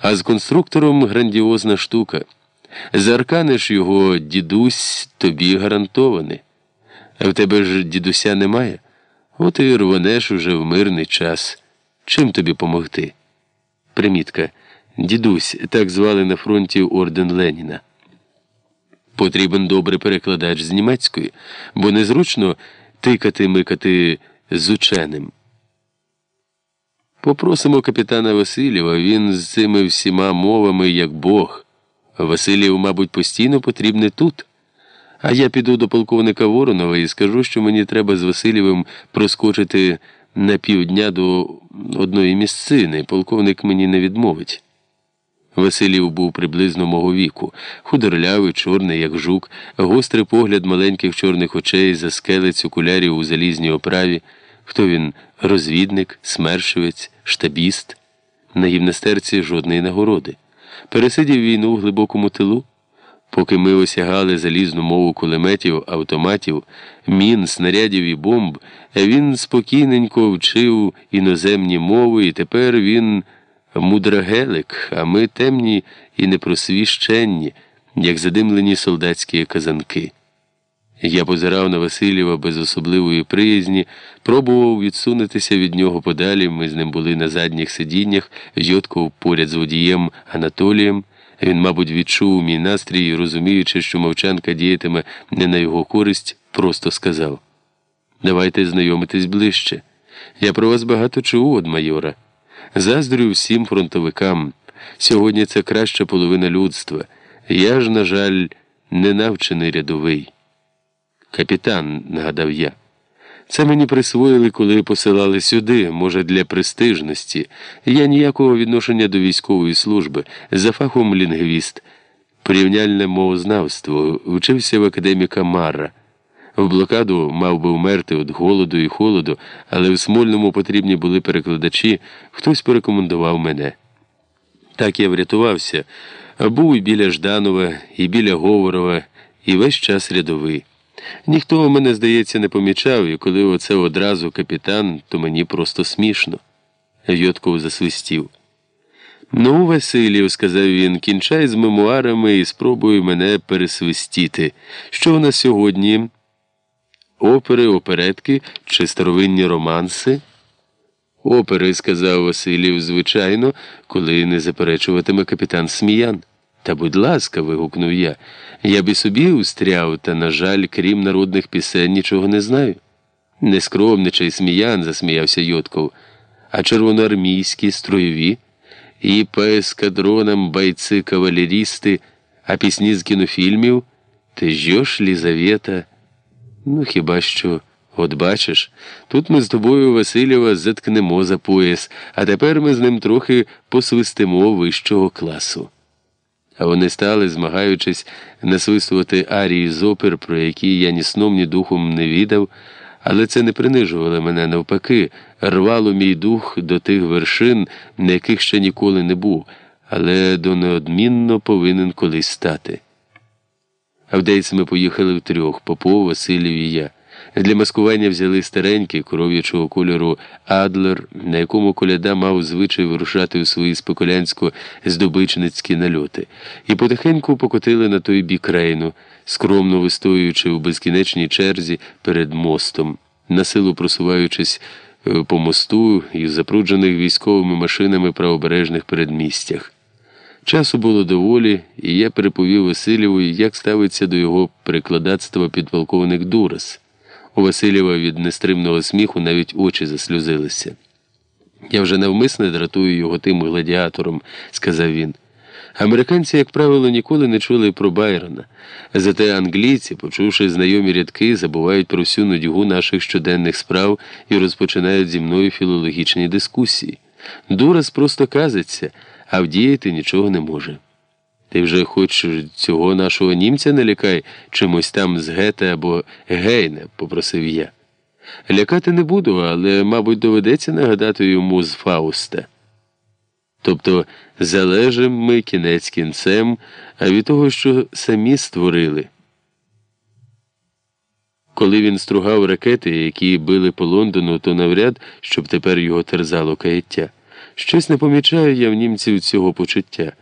А з конструктором грандіозна штука. Заарканиш його дідусь тобі гарантований. А в тебе ж дідуся немає? От і рванеш уже в мирний час. Чим тобі помогти? Примітка. Дідусь, так звали на фронті орден Леніна. Потрібен добрий перекладач з німецької, бо незручно тикати микати з ученим. Попросимо капітана Васильєва, він з цими всіма мовами, як Бог. Васильєв, мабуть, постійно потрібне тут. А я піду до полковника Воронова і скажу, що мені треба з Васильєвим проскочити на півдня до одної місцини. Полковник мені не відмовить. Василів був приблизно мого віку, худорлявий, чорний, як жук, гострий погляд маленьких чорних очей за скелець окулярів у залізній оправі. Хто він розвідник, смершивець, штабіст? На гімнастерці жодної нагороди. Пересидів війну в глибокому тилу. Поки ми осягали залізну мову кулеметів, автоматів, мін, снарядів і бомб, він спокійненько вчив іноземні мови, і тепер він мудрагелик, а ми темні і непросвіщенні, як задимлені солдатські казанки. Я позирав на Васильєва без особливої приязні, пробував відсунутися від нього подалі. Ми з ним були на задніх сидіннях, йотков поряд з водієм Анатолієм. Він, мабуть, відчув мій настрій і, розуміючи, що мовчанка діятиме не на його користь, просто сказав: Давайте знайомитись ближче. Я про вас багато чув од майора. Заздрю всім фронтовикам. Сьогодні це краща половина людства. Я ж, на жаль, не навчений рядовий. Капітан, нагадав я. Це мені присвоїли, коли посилали сюди, може, для престижності. Я ніякого відношення до військової служби, за фахом лінгвіст, порівняльне мовознавство, вчився в академіка Марра. В блокаду мав би вмерти від голоду і холоду, але в Смольному потрібні були перекладачі, хтось порекомендував мене. Так я врятувався, був і біля Жданова, і біля Говорова, і весь час рядовий. Ніхто мене, здається, не помічав, і коли оце одразу капітан, то мені просто смішно. Йотков засвистів. Ну, Василів, сказав він, кінчай з мемуарами і спробуй мене пересвистіти. Що у нас сьогодні? Опери, оперетки чи старовинні романси? Опери, сказав Василів, звичайно, коли не заперечуватиме капітан Сміян. Та, будь ласка, вигукнув я. Я б і собі устряв, та, на жаль, крім народних пісень, нічого не знаю. Не скромничай сміян, засміявся Йотков, а червоноармійські, строєві, і по ескадронам бойці кавалерісти, а пісні з кінофільмів Ти жьош, Лізавета. Ну, хіба що, от бачиш, тут ми з тобою, Васильєва, заткнемо за пояс, а тепер ми з ним трохи посвистимо вищого класу. А вони стали, змагаючись, насвистувати арії з опер, про які я ні сном, ні духом не відав, але це не принижувало мене навпаки, рвало мій дух до тих вершин, на яких ще ніколи не був, але до неодмінно повинен колись стати. А ми поїхали втрьох Попов, Василів і я. Для маскування взяли старенький коров'ячого кольору Адлер, на якому коляда мав звичай вирушати у свої спекулянсько здобичницькі нальоти, і потихеньку покотили на той бік рейну, скромно вистоюючи у безкінечній черзі перед мостом, насилу просуваючись е, по мосту і запруджених військовими машинами правобережних передмістях. Часу було доволі, і я переповів Васильєву, як ставиться до його прикладацтва підполковник Дурас. У Васильєва від нестримного сміху навіть очі заслюзилися. Я вже навмисне дратую його тим гладіатором, сказав він. Американці, як правило, ніколи не чули про Байрона. Зате англійці, почувши знайомі рядки, забувають про всю нудьгу наших щоденних справ і розпочинають зі мною філологічні дискусії. Дурас просто казиться, а вдіяти нічого не може. Ти вже хоч цього нашого німця не лякай чимось там з Гете або Гейне, попросив я. Лякати не буду, але, мабуть, доведеться нагадати йому з Фауста. Тобто залежим ми кінець кінцем, а від того, що самі створили. Коли він стругав ракети, які били по Лондону, то навряд, щоб тепер його терзало каяття. Щось не помічаю я в німців цього почуття.